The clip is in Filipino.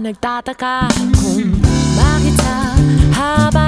nagtataka kung bakit sa haba